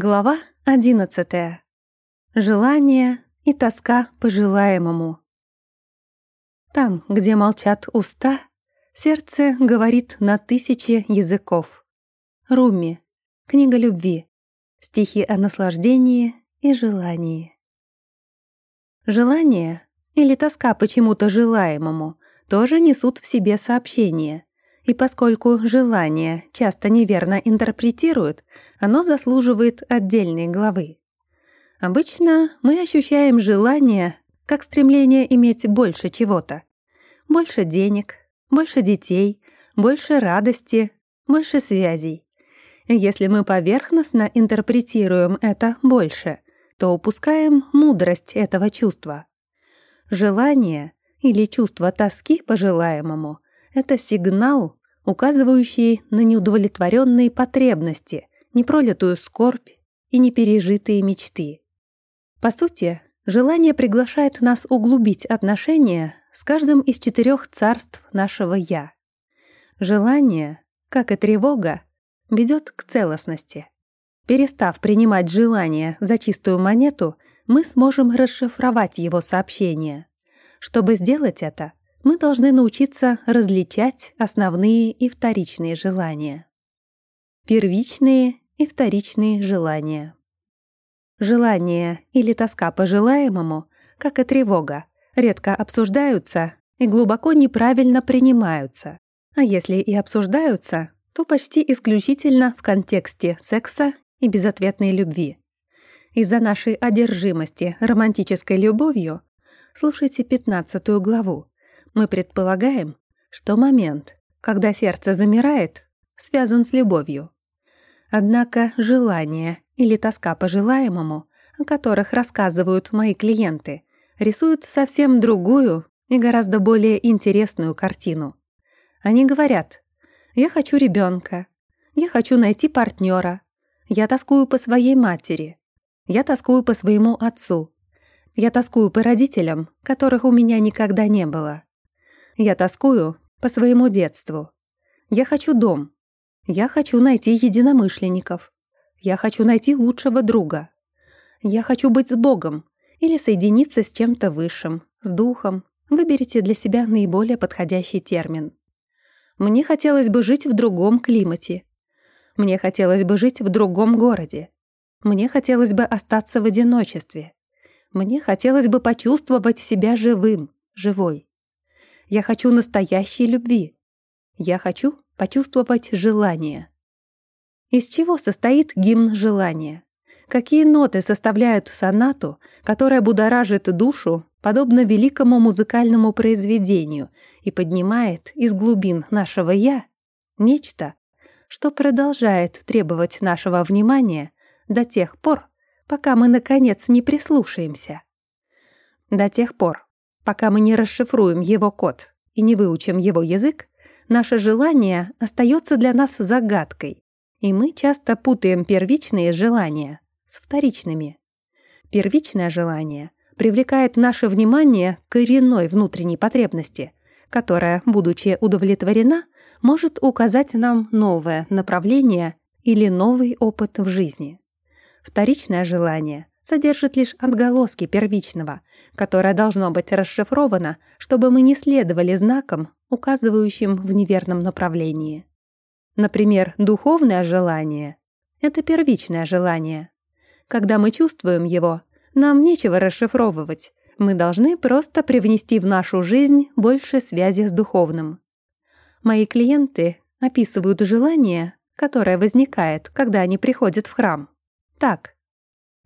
Глава одиннадцатая. Желание и тоска по желаемому. Там, где молчат уста, сердце говорит на тысячи языков. Руми. Книга любви. Стихи о наслаждении и желании. Желание или тоска почему-то желаемому тоже несут в себе сообщение. И поскольку желание часто неверно интерпретируют, оно заслуживает отдельной главы. Обычно мы ощущаем желание как стремление иметь больше чего-то. Больше денег, больше детей, больше радости, больше связей. Если мы поверхностно интерпретируем это больше, то упускаем мудрость этого чувства. Желание или чувство тоски по желаемому — это сигнал, указывающие на неудовлетворенные потребности, непролитую скорбь и непережитые мечты. По сути, желание приглашает нас углубить отношения с каждым из четырех царств нашего «я». Желание, как и тревога, ведет к целостности. Перестав принимать желание за чистую монету, мы сможем расшифровать его сообщение. Чтобы сделать это, мы должны научиться различать основные и вторичные желания. Первичные и вторичные желания. Желание или тоска по желаемому, как и тревога, редко обсуждаются и глубоко неправильно принимаются. А если и обсуждаются, то почти исключительно в контексте секса и безответной любви. Из-за нашей одержимости романтической любовью слушайте 15 главу мы предполагаем, что момент, когда сердце замирает, связан с любовью. Однако желание или тоска по желаемому, о которых рассказывают мои клиенты, рисуют совсем другую и гораздо более интересную картину. Они говорят «Я хочу ребенка», «Я хочу найти партнера», «Я тоскую по своей матери», «Я тоскую по своему отцу», «Я тоскую по родителям, которых у меня никогда не было». Я тоскую по своему детству. Я хочу дом. Я хочу найти единомышленников. Я хочу найти лучшего друга. Я хочу быть с Богом или соединиться с чем-то высшим, с духом. Выберите для себя наиболее подходящий термин. Мне хотелось бы жить в другом климате. Мне хотелось бы жить в другом городе. Мне хотелось бы остаться в одиночестве. Мне хотелось бы почувствовать себя живым, живой. Я хочу настоящей любви. Я хочу почувствовать желание. Из чего состоит гимн желания? Какие ноты составляют сонату, которая будоражит душу, подобно великому музыкальному произведению, и поднимает из глубин нашего «я» нечто, что продолжает требовать нашего внимания до тех пор, пока мы, наконец, не прислушаемся. До тех пор, Пока мы не расшифруем его код и не выучим его язык, наше желание остается для нас загадкой, и мы часто путаем первичные желания с вторичными. Первичное желание привлекает наше внимание к коренной внутренней потребности, которая, будучи удовлетворена, может указать нам новое направление или новый опыт в жизни. Вторичное желание содержит лишь отголоски первичного, которое должно быть расшифровано, чтобы мы не следовали знакам, указывающим в неверном направлении. Например, духовное желание — это первичное желание. Когда мы чувствуем его, нам нечего расшифровывать, мы должны просто привнести в нашу жизнь больше связи с духовным. Мои клиенты описывают желание, которое возникает, когда они приходят в храм. Так —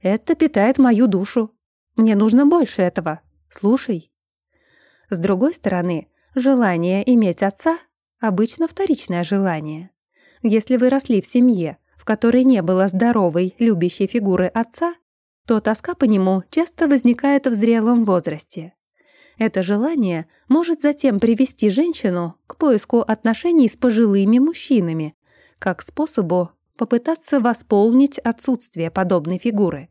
это питает мою душу. Мне нужно больше этого. Слушай. С другой стороны, желание иметь отца — обычно вторичное желание. Если вы росли в семье, в которой не было здоровой, любящей фигуры отца, то тоска по нему часто возникает в зрелом возрасте. Это желание может затем привести женщину к поиску отношений с пожилыми мужчинами, как способу попытаться восполнить отсутствие подобной фигуры.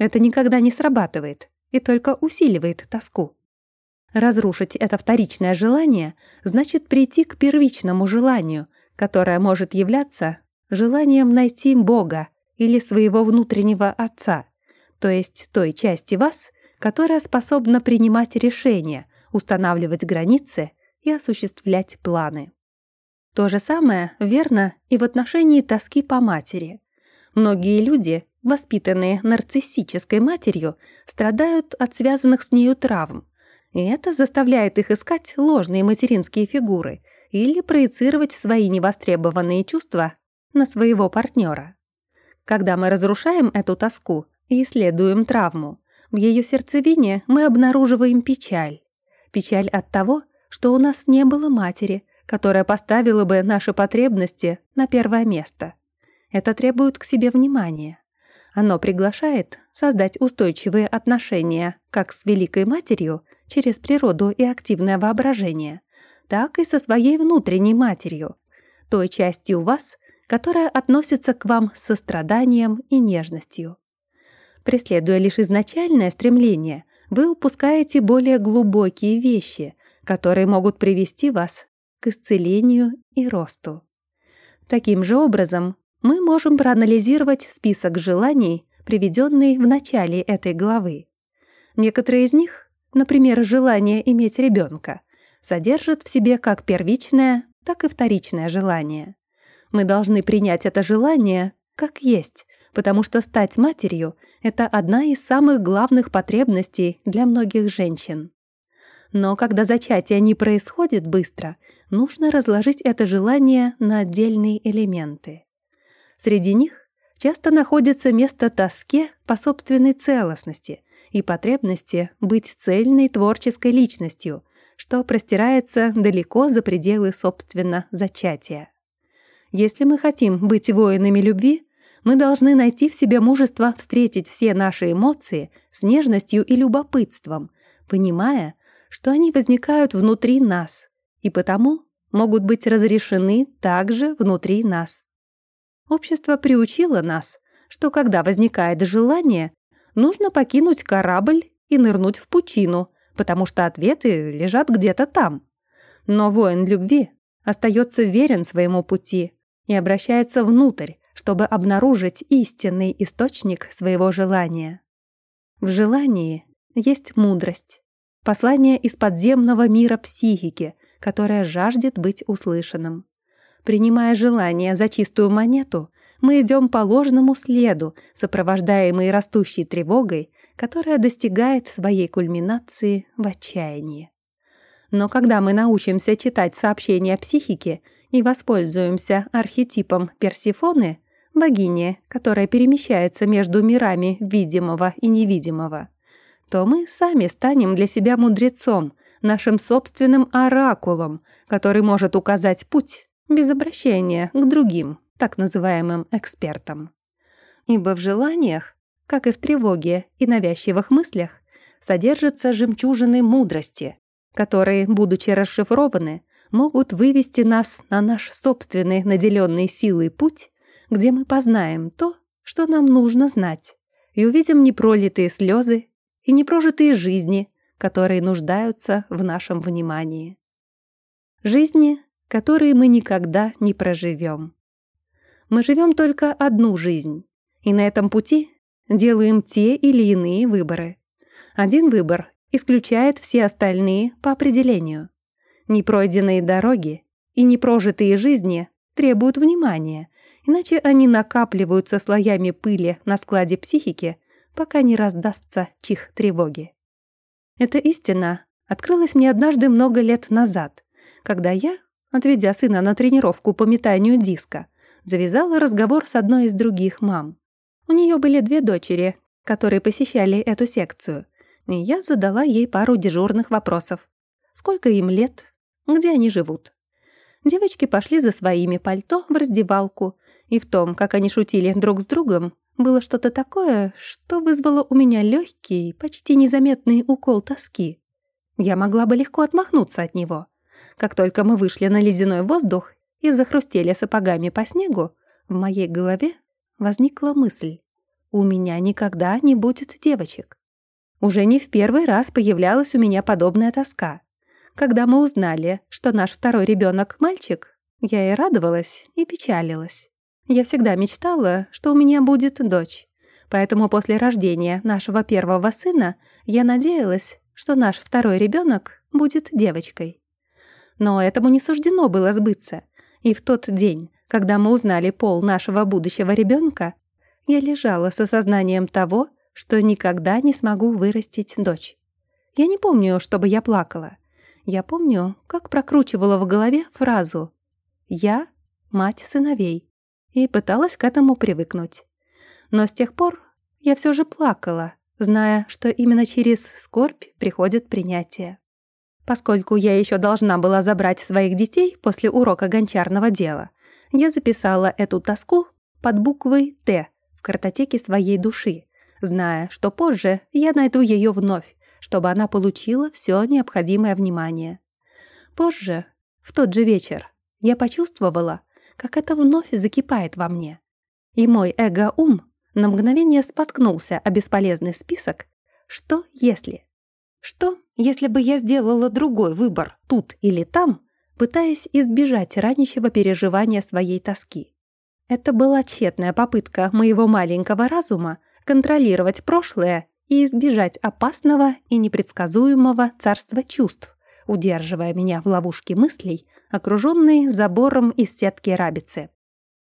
Это никогда не срабатывает и только усиливает тоску. Разрушить это вторичное желание значит прийти к первичному желанию, которое может являться желанием найти Бога или своего внутреннего отца, то есть той части вас, которая способна принимать решения, устанавливать границы и осуществлять планы. То же самое верно и в отношении тоски по матери. Многие люди, воспитанные нарциссической матерью, страдают от связанных с нею травм, и это заставляет их искать ложные материнские фигуры или проецировать свои невостребованные чувства на своего партнера. Когда мы разрушаем эту тоску и исследуем травму, в ее сердцевине мы обнаруживаем печаль. Печаль от того, что у нас не было матери, которая поставила бы наши потребности на первое место. Это требует к себе внимания. Оно приглашает создать устойчивые отношения как с Великой Матерью через природу и активное воображение, так и со своей внутренней матерью, той частью вас, которая относится к вам с состраданием и нежностью. Преследуя лишь изначальное стремление, вы упускаете более глубокие вещи, которые могут привести вас к исцелению и росту. Таким же образом, мы можем проанализировать список желаний, приведенный в начале этой главы. Некоторые из них, например, желание иметь ребенка, содержат в себе как первичное, так и вторичное желание. Мы должны принять это желание как есть, потому что стать матерью — это одна из самых главных потребностей для многих женщин. Но когда зачатие не происходит быстро, нужно разложить это желание на отдельные элементы. Среди них часто находится место тоске по собственной целостности и потребности быть цельной творческой личностью, что простирается далеко за пределы собственно зачатия. Если мы хотим быть воинами любви, мы должны найти в себе мужество встретить все наши эмоции с нежностью и любопытством, понимая, что они возникают внутри нас и потому могут быть разрешены также внутри нас. Общество приучило нас, что когда возникает желание, нужно покинуть корабль и нырнуть в пучину, потому что ответы лежат где-то там. Но воин любви остается верен своему пути и обращается внутрь, чтобы обнаружить истинный источник своего желания. В желании есть мудрость, послание из подземного мира психики, которое жаждет быть услышанным. Принимая желание за чистую монету, мы идем по ложному следу, сопровождаемые растущей тревогой, которая достигает своей кульминации в отчаянии. Но когда мы научимся читать сообщения психики и воспользуемся архетипом Персифоны, богини, которая перемещается между мирами видимого и невидимого, то мы сами станем для себя мудрецом, нашим собственным оракулом, который может указать путь без обращения к другим, так называемым экспертам. Ибо в желаниях, как и в тревоге и навязчивых мыслях, содержатся жемчужины мудрости, которые, будучи расшифрованы, могут вывести нас на наш собственный наделенный силой путь, где мы познаем то, что нам нужно знать, и увидим непролитые слезы и непрожитые жизни, которые нуждаются в нашем внимании. Жизни, которые мы никогда не проживем. Мы живем только одну жизнь, и на этом пути делаем те или иные выборы. Один выбор исключает все остальные по определению. Непройденные дороги и непрожитые жизни требуют внимания, иначе они накапливаются слоями пыли на складе психики пока не раздастся чих тревоги. Эта истина открылась мне однажды много лет назад, когда я, отведя сына на тренировку по метанию диска, завязала разговор с одной из других мам. У нее были две дочери, которые посещали эту секцию, и я задала ей пару дежурных вопросов. Сколько им лет? Где они живут? Девочки пошли за своими пальто в раздевалку, и в том, как они шутили друг с другом, было что-то такое, что вызвало у меня легкий, почти незаметный укол тоски. Я могла бы легко отмахнуться от него. Как только мы вышли на ледяной воздух и захрустели сапогами по снегу, в моей голове возникла мысль. У меня никогда не будет девочек. Уже не в первый раз появлялась у меня подобная тоска. Когда мы узнали, что наш второй ребенок мальчик, я и радовалась, и печалилась. Я всегда мечтала, что у меня будет дочь. Поэтому после рождения нашего первого сына я надеялась, что наш второй ребенок будет девочкой. Но этому не суждено было сбыться. И в тот день, когда мы узнали пол нашего будущего ребенка, я лежала с осознанием того, что никогда не смогу вырастить дочь. Я не помню, чтобы я плакала. Я помню, как прокручивала в голове фразу «Я — мать сыновей» и пыталась к этому привыкнуть. Но с тех пор я все же плакала, зная, что именно через скорбь приходит принятие. Поскольку я еще должна была забрать своих детей после урока гончарного дела, я записала эту тоску под буквой «Т» в картотеке своей души, зная, что позже я найду ее вновь, чтобы она получила все необходимое внимание. Позже, в тот же вечер, я почувствовала, как это вновь закипает во мне. И мой эго-ум на мгновение споткнулся о бесполезный список «Что если?». Что, если бы я сделала другой выбор тут или там, пытаясь избежать ранящего переживания своей тоски? Это была тщетная попытка моего маленького разума контролировать прошлое и избежать опасного и непредсказуемого царства чувств, удерживая меня в ловушке мыслей, окруженной забором из сетки рабицы.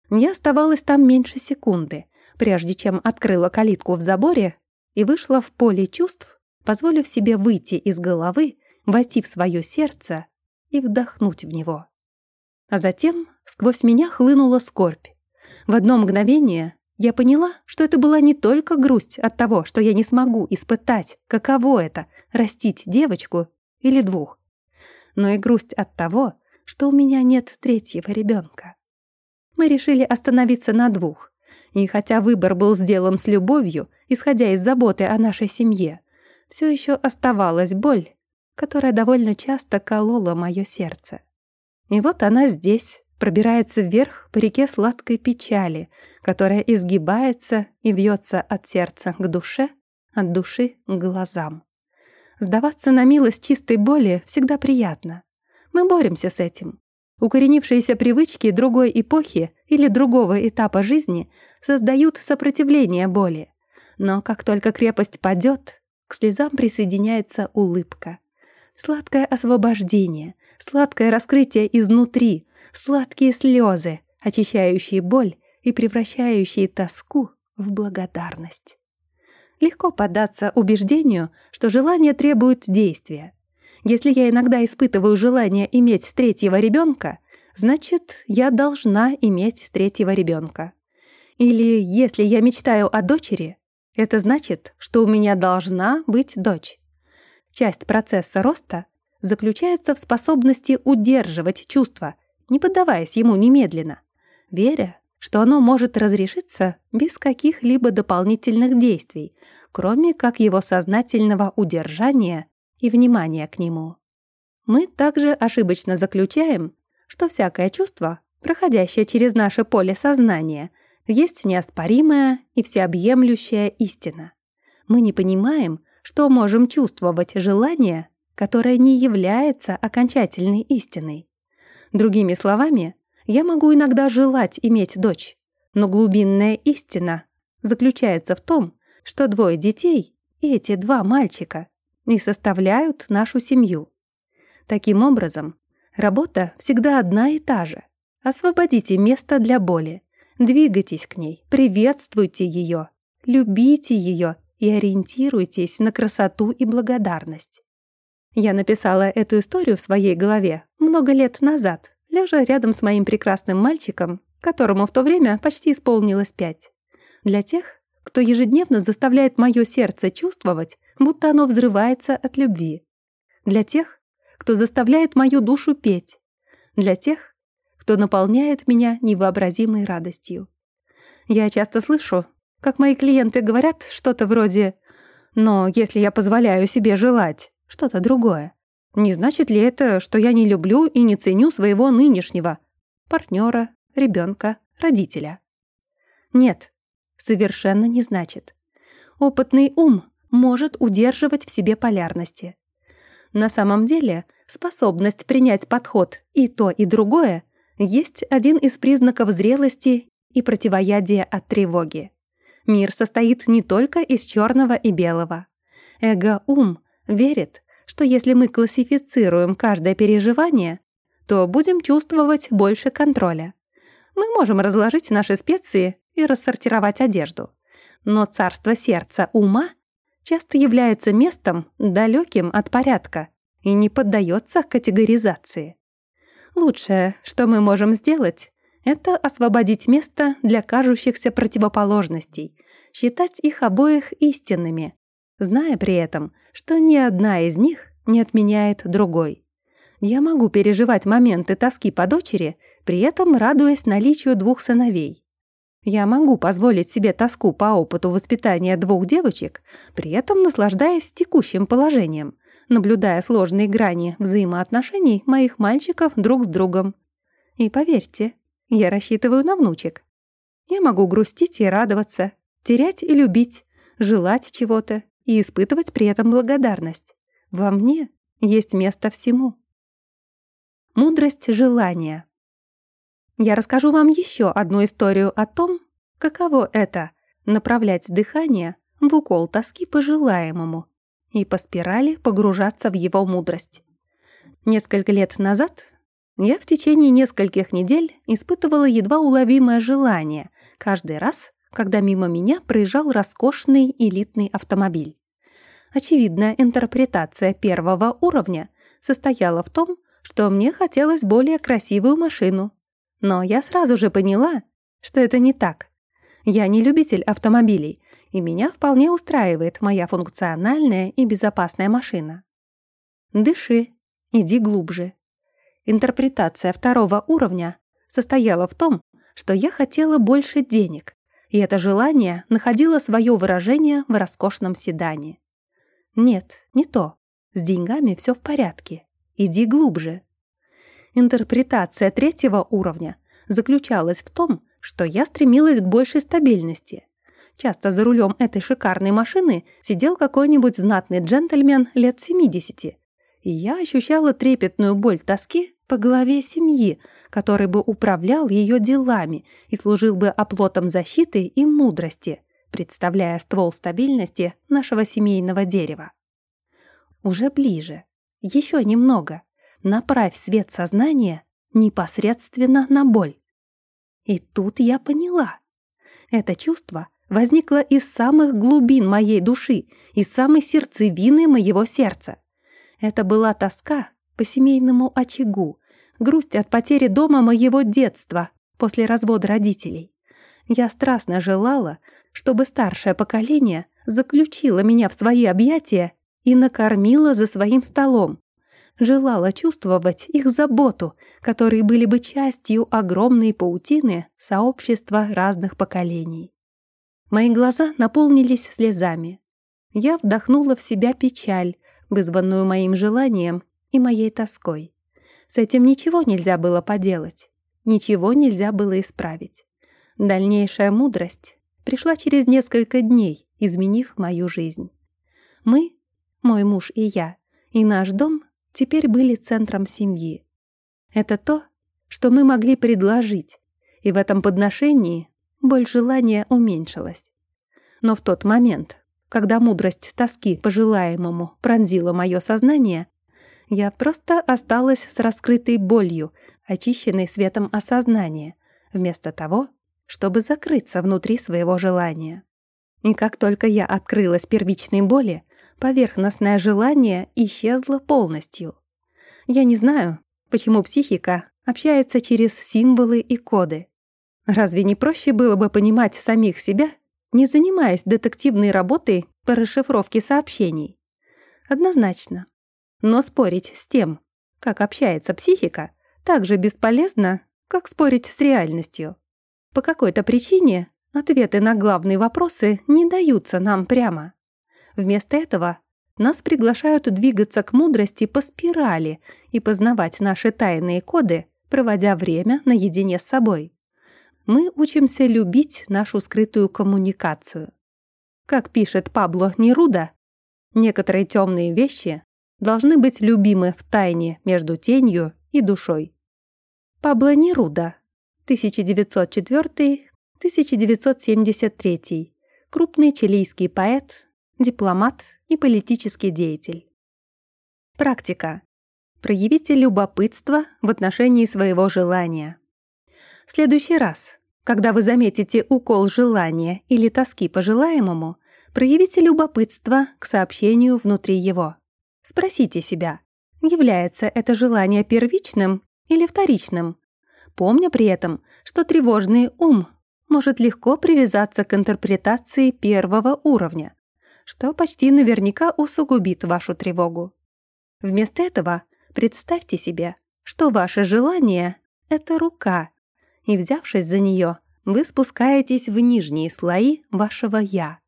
Я оставалась там меньше секунды, прежде чем открыла калитку в заборе и вышла в поле чувств, позволив себе выйти из головы, войти в свое сердце и вдохнуть в него. А затем сквозь меня хлынула скорбь. В одно мгновение я поняла, что это была не только грусть от того, что я не смогу испытать, каково это — растить девочку или двух, но и грусть от того, что у меня нет третьего ребенка. Мы решили остановиться на двух, и хотя выбор был сделан с любовью, исходя из заботы о нашей семье, все еще оставалась боль, которая довольно часто колола мое сердце. И вот она здесь, пробирается вверх по реке сладкой печали, которая изгибается и вьется от сердца к душе, от души к глазам. Сдаваться на милость чистой боли всегда приятно. Мы боремся с этим. Укоренившиеся привычки другой эпохи или другого этапа жизни создают сопротивление боли. Но как только крепость падет, к слезам присоединяется улыбка. Сладкое освобождение, сладкое раскрытие изнутри, сладкие слезы, очищающие боль и превращающие тоску в благодарность. Легко поддаться убеждению, что желание требует действия, если я иногда испытываю желание иметь третьего ребенка, значит, я должна иметь третьего ребенка. Или если я мечтаю о дочери, это значит, что у меня должна быть дочь. Часть процесса роста заключается в способности удерживать чувство, не поддаваясь ему немедленно, веря, что оно может разрешиться без каких-либо дополнительных действий, кроме как его сознательного удержания и внимание к нему. Мы также ошибочно заключаем, что всякое чувство, проходящее через наше поле сознания, есть неоспоримая и всеобъемлющая истина. Мы не понимаем, что можем чувствовать желание, которое не является окончательной истиной. Другими словами, я могу иногда желать иметь дочь, но глубинная истина заключается в том, что двое детей, и эти два мальчика, и составляют нашу семью. Таким образом, работа всегда одна и та же. Освободите место для боли, двигайтесь к ней, приветствуйте ее, любите ее и ориентируйтесь на красоту и благодарность. Я написала эту историю в своей голове много лет назад, лежа рядом с моим прекрасным мальчиком, которому в то время почти исполнилось пять. Для тех, кто ежедневно заставляет мое сердце чувствовать, будто оно взрывается от любви. Для тех, кто заставляет мою душу петь. Для тех, кто наполняет меня невообразимой радостью. Я часто слышу, как мои клиенты говорят что-то вроде «Но если я позволяю себе желать что-то другое, не значит ли это, что я не люблю и не ценю своего нынешнего партнера, ребенка, родителя?» Нет, совершенно не значит. Опытный ум может удерживать в себе полярности. На самом деле, способность принять подход и то, и другое есть один из признаков зрелости и противоядие от тревоги. Мир состоит не только из черного и белого. Эго-ум верит, что если мы классифицируем каждое переживание, то будем чувствовать больше контроля. Мы можем разложить наши специи и рассортировать одежду. Но царство сердца ума часто является местом, далеким от порядка, и не поддается категоризации. Лучшее, что мы можем сделать, это освободить место для кажущихся противоположностей, считать их обоих истинными, зная при этом, что ни одна из них не отменяет другой. Я могу переживать моменты тоски по дочери, при этом радуясь наличию двух сыновей. Я могу позволить себе тоску по опыту воспитания двух девочек, при этом наслаждаясь текущим положением, наблюдая сложные грани взаимоотношений моих мальчиков друг с другом. И поверьте, я рассчитываю на внучек. Я могу грустить и радоваться, терять и любить, желать чего-то и испытывать при этом благодарность. Во мне есть место всему. Мудрость желания. Я расскажу вам еще одну историю о том, каково это — направлять дыхание в укол тоски по желаемому и по спирали погружаться в его мудрость. Несколько лет назад я в течение нескольких недель испытывала едва уловимое желание каждый раз, когда мимо меня проезжал роскошный элитный автомобиль. Очевидная интерпретация первого уровня состояла в том, что мне хотелось более красивую машину. Но я сразу же поняла, что это не так. Я не любитель автомобилей, и меня вполне устраивает моя функциональная и безопасная машина. Дыши, иди глубже, Интерпретация второго уровня состояла в том, что я хотела больше денег, и это желание находило свое выражение в роскошном седане. Нет, не то. С деньгами все в порядке. Иди глубже. Интерпретация третьего уровня заключалась в том, что я стремилась к большей стабильности. Часто за рулем этой шикарной машины сидел какой-нибудь знатный джентльмен лет 70, и я ощущала трепетную боль тоски по главе семьи, который бы управлял ее делами и служил бы оплотом защиты и мудрости, представляя ствол стабильности нашего семейного дерева. Уже ближе, еще немного, направь свет сознания непосредственно на боль. И тут я поняла. Это чувство возникло из самых глубин моей души, из самой сердцевины моего сердца. Это была тоска по семейному очагу, грусть от потери дома моего детства после развода родителей. Я страстно желала, чтобы старшее поколение заключило меня в свои объятия и накормило за своим столом. Желала чувствовать их заботу, которые были бы частью огромной паутины сообщества разных поколений. Мои глаза наполнились слезами. Я вдохнула в себя печаль, вызванную моим желанием и моей тоской. С этим ничего нельзя было поделать, ничего нельзя было исправить. Дальнейшая мудрость пришла через несколько дней, изменив мою жизнь. Мы, мой муж и я, и наш дом теперь были центром семьи. Это то, что мы могли предложить, и в этом подношении боль желания уменьшилась. Но в тот момент, когда мудрость тоски по желаемому пронзила мое сознание, я просто осталась с раскрытой болью, очищенной светом осознания, вместо того, чтобы закрыться внутри своего желания. И как только я открылась первичной боли, поверхностное желание исчезло полностью. Я не знаю, почему психика общается через символы и коды. Разве не проще было бы понимать самих себя не занимаясь детективной работой по расшифровке сообщений. Однозначно. Но спорить с тем, как общается психика, так же бесполезно, как спорить с реальностью. По какой-то причине ответы на главные вопросы не даются нам прямо. Вместо этого нас приглашают двигаться к мудрости по спирали и познавать наши тайные коды, проводя время наедине с собой мы учимся любить нашу скрытую коммуникацию. Как пишет Пабло Неруда, некоторые темные вещи должны быть любимы в тайне между тенью и душой. Пабло Неруда, 1904 1973. Крупный чилийский поэт, дипломат и политический деятель. Практика. Проявите любопытство в отношении своего желания. В следующий раз, когда вы заметите укол желания или тоски по желаемому, проявите любопытство к сообщению внутри его. Спросите себя, является это желание первичным или вторичным, помня при этом, что тревожный ум может легко привязаться к интерпретации первого уровня, что почти наверняка усугубит вашу тревогу. Вместо этого представьте себе, что ваше желание — это рука, и, взявшись за нее, вы спускаетесь в нижние слои вашего «я».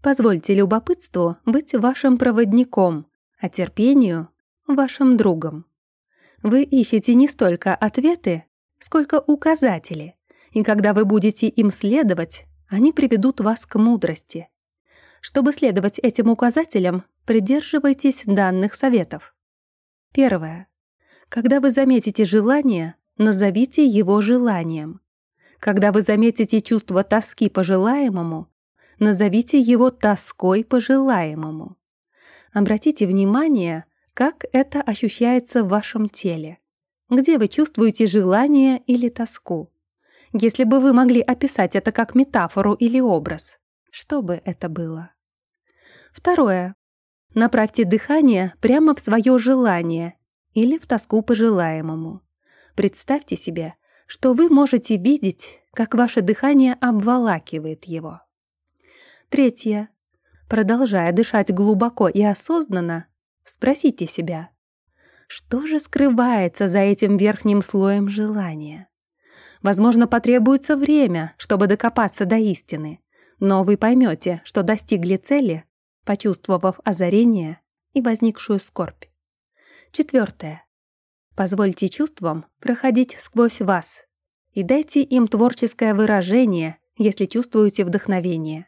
Позвольте любопытству быть вашим проводником, а терпению — вашим другом. Вы ищете не столько ответы, сколько указатели, и когда вы будете им следовать, они приведут вас к мудрости. Чтобы следовать этим указателям, придерживайтесь данных советов. Первое. Когда вы заметите желание, назовите его желанием. Когда вы заметите чувство тоски по желаемому, назовите его тоской по желаемому. Обратите внимание, как это ощущается в вашем теле. Где вы чувствуете желание или тоску? Если бы вы могли описать это как метафору или образ, что бы это было? Второе. Направьте дыхание прямо в свое желание или в тоску по желаемому. Представьте себе, что вы можете видеть, как ваше дыхание обволакивает его. Третье. Продолжая дышать глубоко и осознанно, спросите себя, что же скрывается за этим верхним слоем желания? Возможно, потребуется время, чтобы докопаться до истины, но вы поймете, что достигли цели, почувствовав озарение и возникшую скорбь. Четвертое. Позвольте чувствам проходить сквозь вас и дайте им творческое выражение, если чувствуете вдохновение.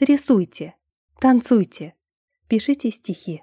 Рисуйте, танцуйте, пишите стихи.